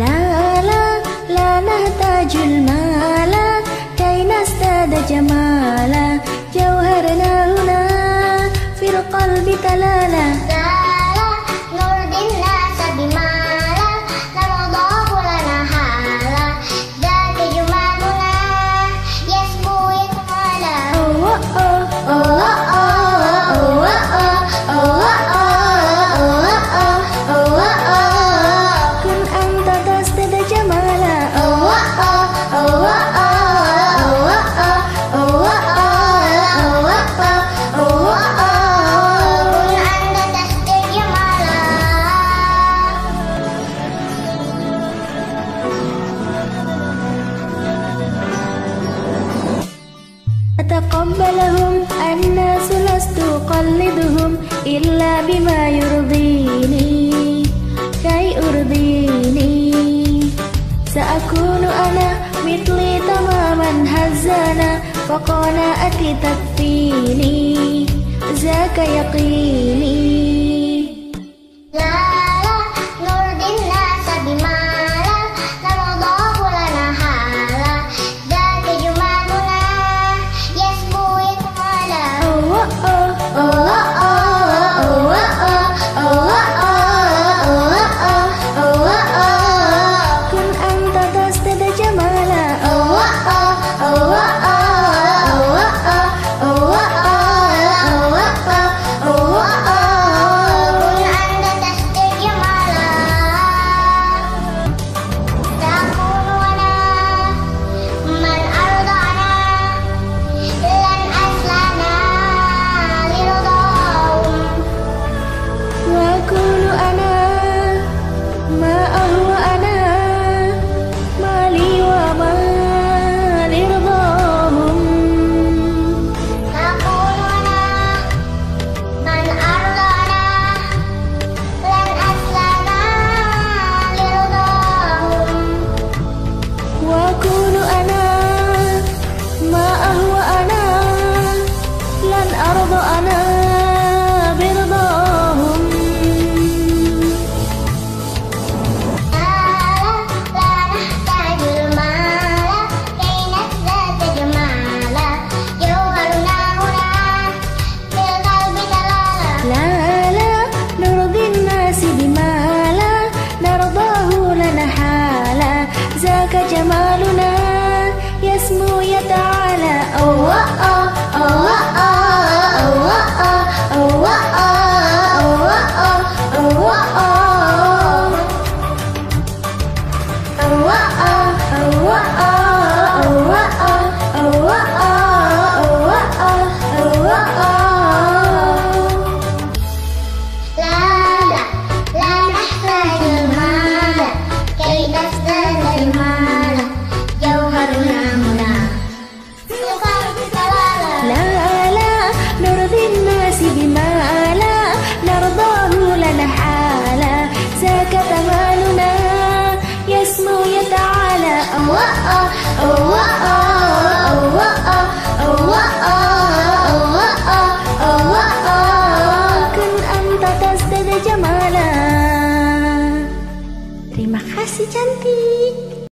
Lala lala Tajul Jamala jauharna una fir qalbi talala حب لهم الناس لست أقلدهم إلا بما يرضيني كي أرضيني سأكون أنا مثلي تماما هزانا فقناعتي تكفيني ذاك يقيني Whoa. Terima kasih cantik.